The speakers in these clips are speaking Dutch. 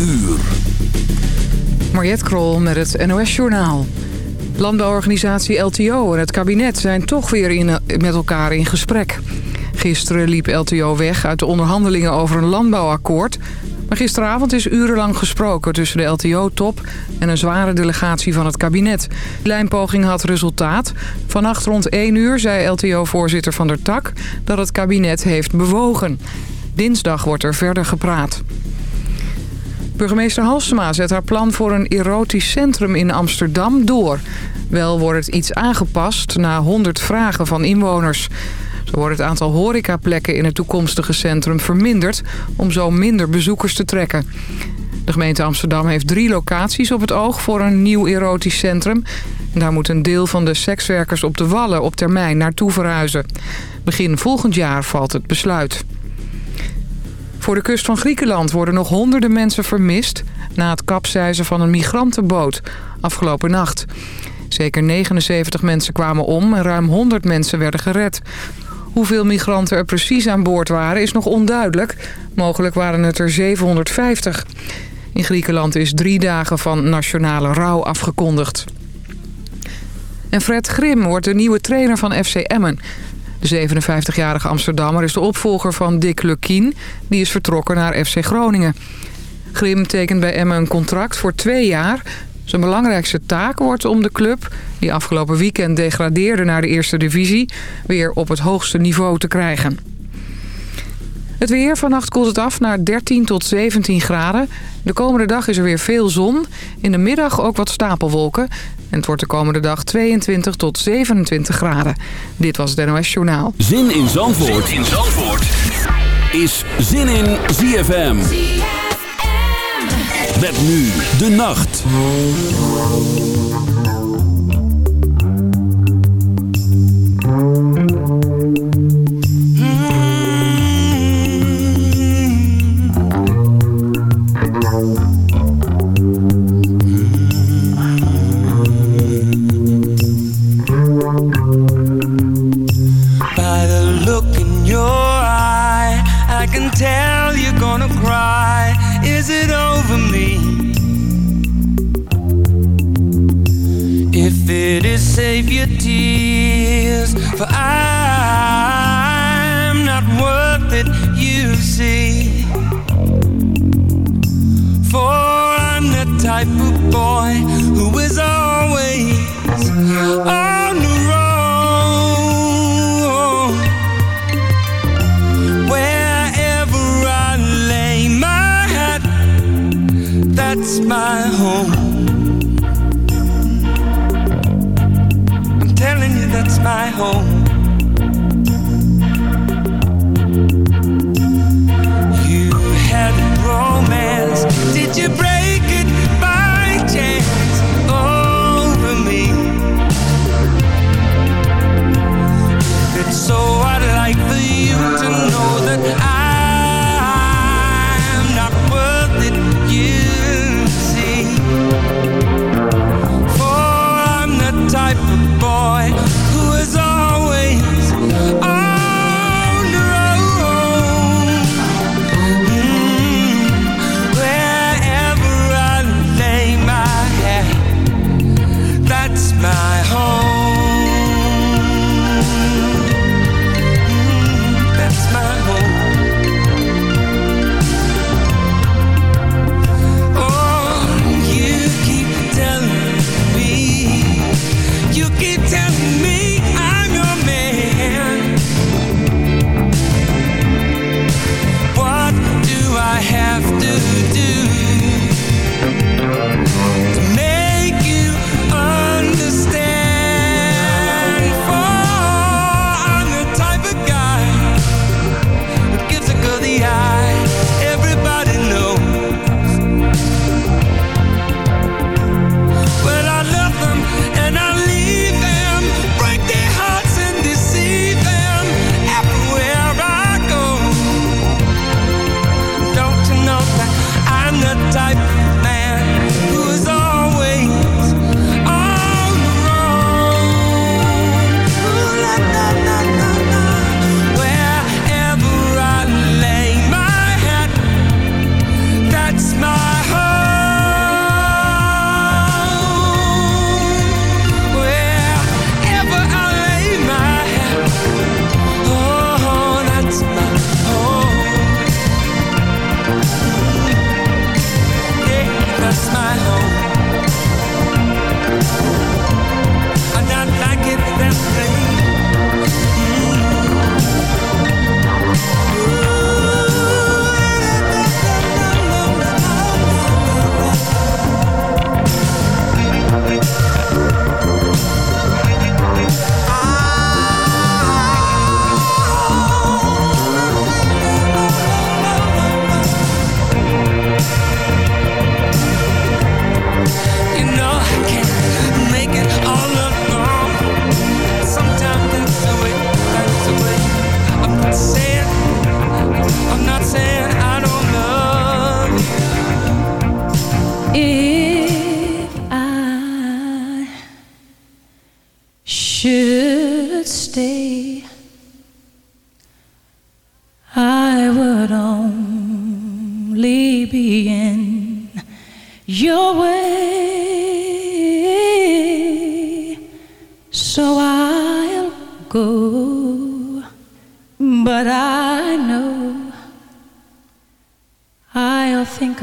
uur. Mariette Krol met het NOS Journaal. Landbouworganisatie LTO en het kabinet zijn toch weer in, met elkaar in gesprek. Gisteren liep LTO weg uit de onderhandelingen over een landbouwakkoord... maar gisteravond is urenlang gesproken tussen de LTO-top... en een zware delegatie van het kabinet. De lijnpoging had resultaat. Vannacht rond 1 uur zei LTO-voorzitter Van der Tak... dat het kabinet heeft bewogen. Dinsdag wordt er verder gepraat. Burgemeester Halsema zet haar plan voor een erotisch centrum in Amsterdam door. Wel wordt het iets aangepast na 100 vragen van inwoners. Zo wordt het aantal horecaplekken in het toekomstige centrum verminderd... om zo minder bezoekers te trekken. De gemeente Amsterdam heeft drie locaties op het oog voor een nieuw erotisch centrum. daar moet een deel van de sekswerkers op de Wallen op termijn naartoe verhuizen. Begin volgend jaar valt het besluit. Voor de kust van Griekenland worden nog honderden mensen vermist... na het kapseizen van een migrantenboot afgelopen nacht. Zeker 79 mensen kwamen om en ruim 100 mensen werden gered. Hoeveel migranten er precies aan boord waren is nog onduidelijk. Mogelijk waren het er 750. In Griekenland is drie dagen van nationale rouw afgekondigd. En Fred Grim wordt de nieuwe trainer van FC Emmen. De 57-jarige Amsterdammer is de opvolger van Dick Lukien. Die is vertrokken naar FC Groningen. Grim tekent bij Emmen een contract voor twee jaar. Zijn belangrijkste taak wordt om de club, die afgelopen weekend degradeerde naar de eerste divisie, weer op het hoogste niveau te krijgen. Het weer, vannacht koelt het af naar 13 tot 17 graden. De komende dag is er weer veel zon. In de middag ook wat stapelwolken. En het wordt de komende dag 22 tot 27 graden. Dit was het NOS Journaal. Zin in Zandvoort, zin in Zandvoort. is Zin in ZFM. ZFM. Met nu de nacht.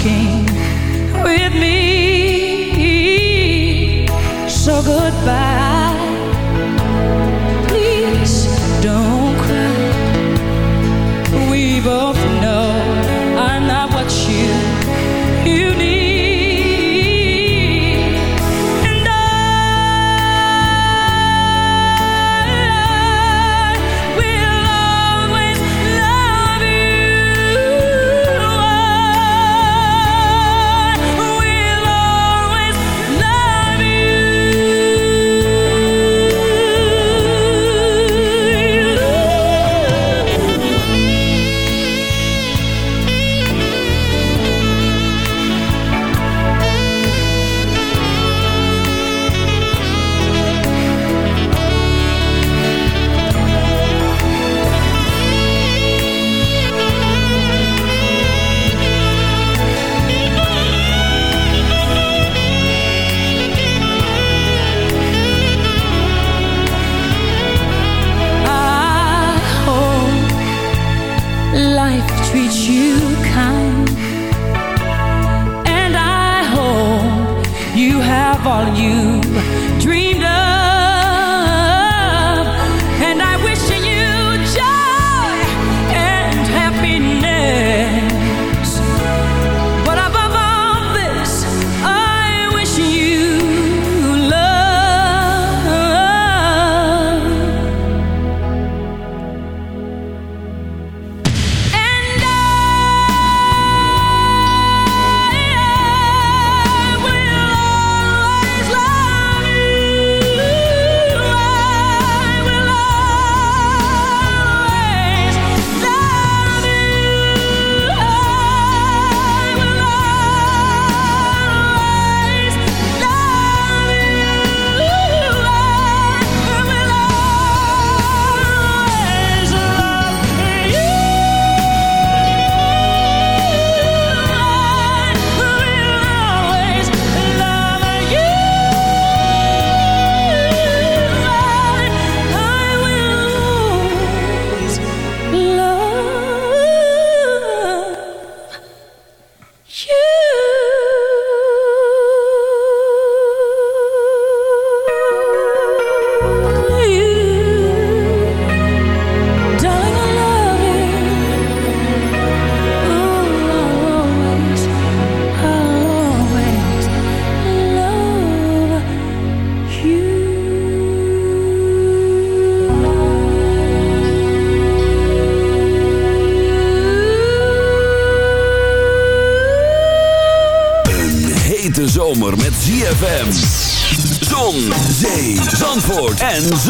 walking with me. So goodbye. And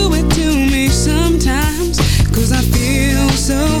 soon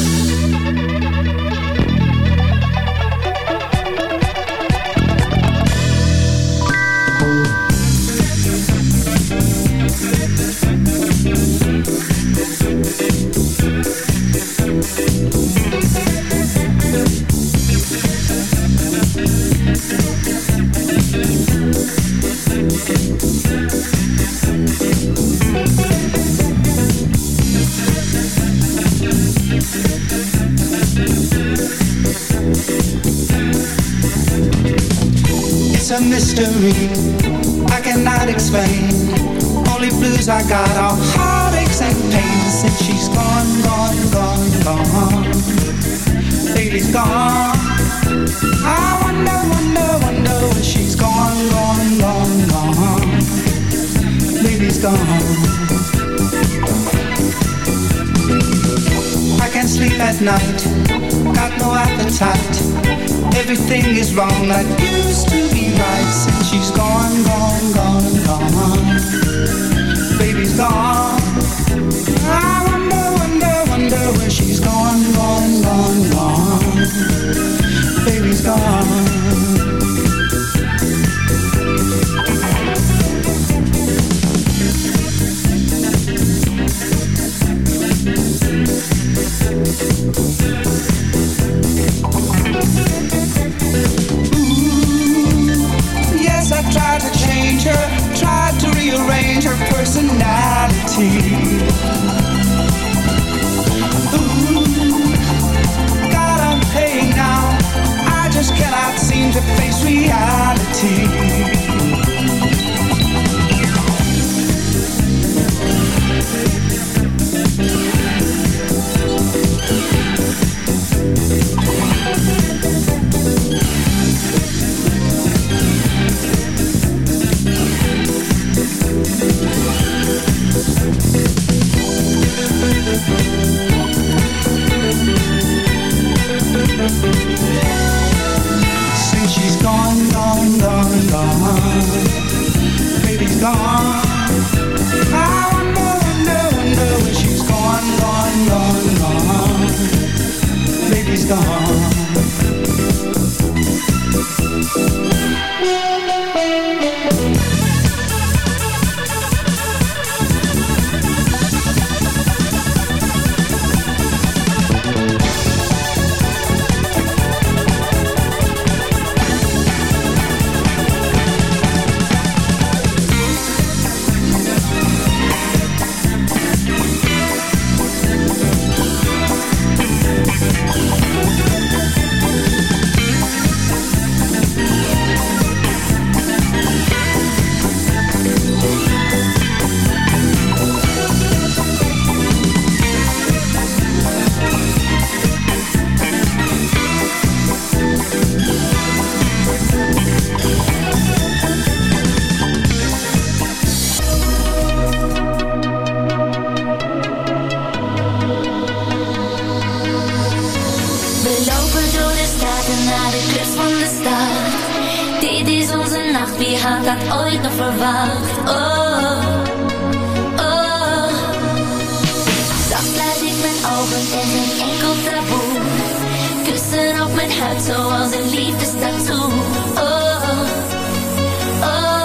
Listen up and head to walls and leave this tattoo. Oh, oh, oh.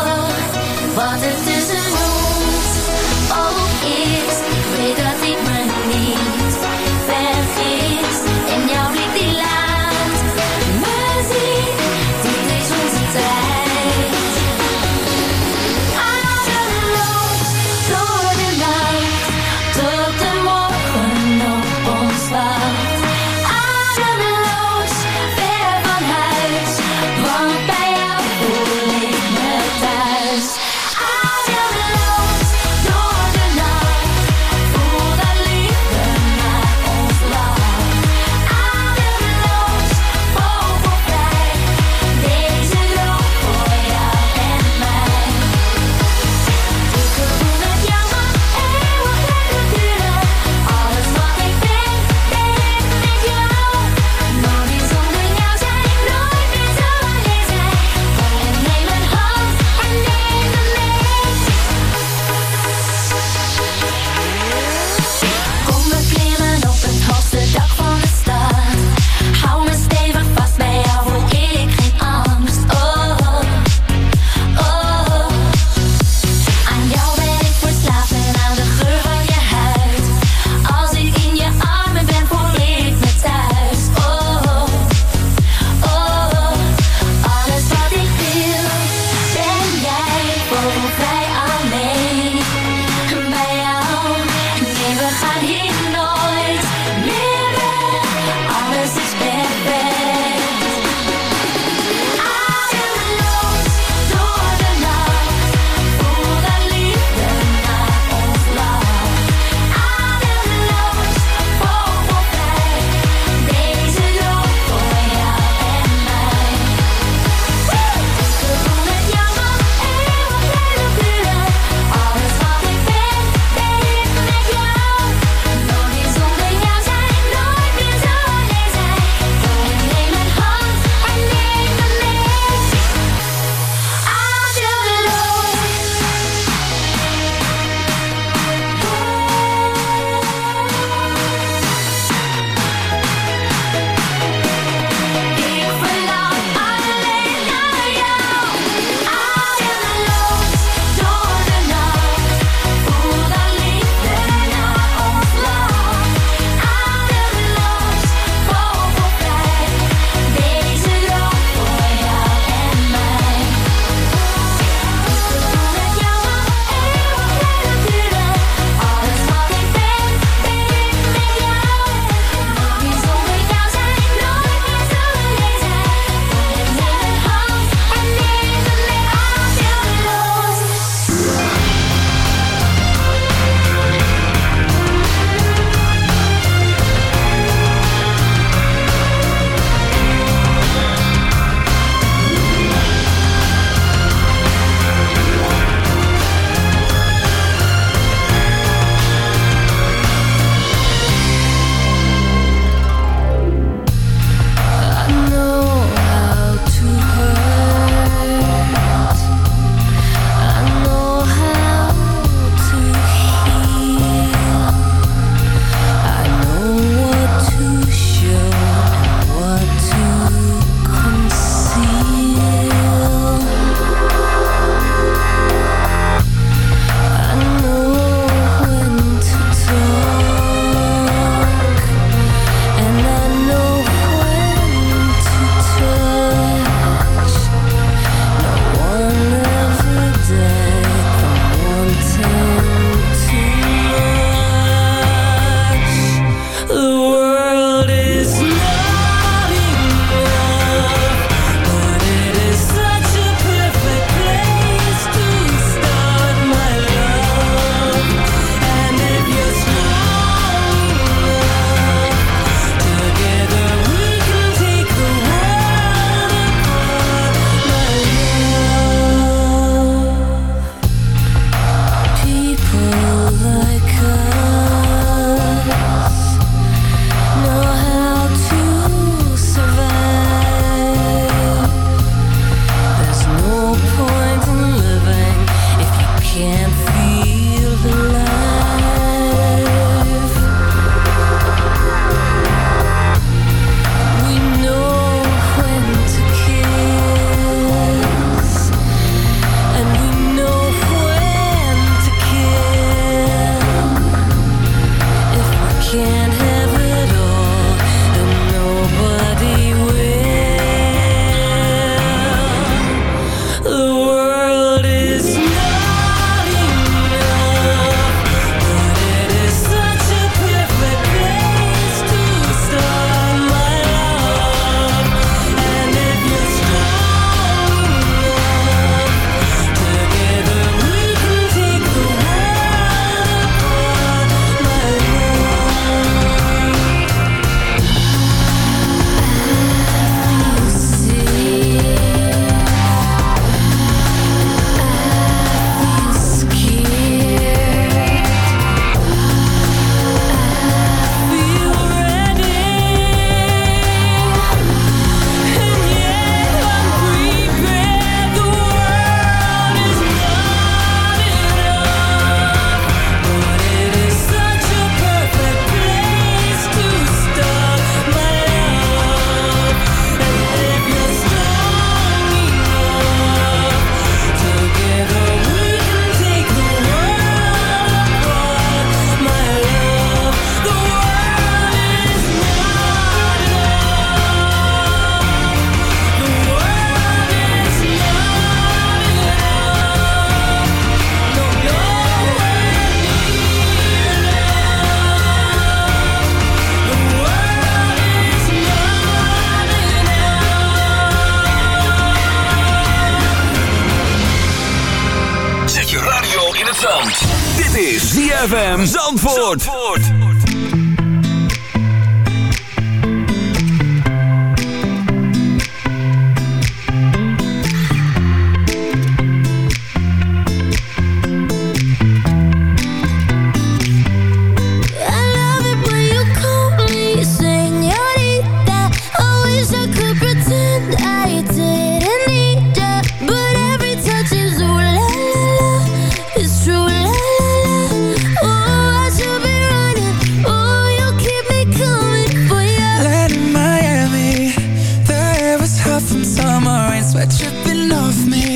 Quit tripping off me.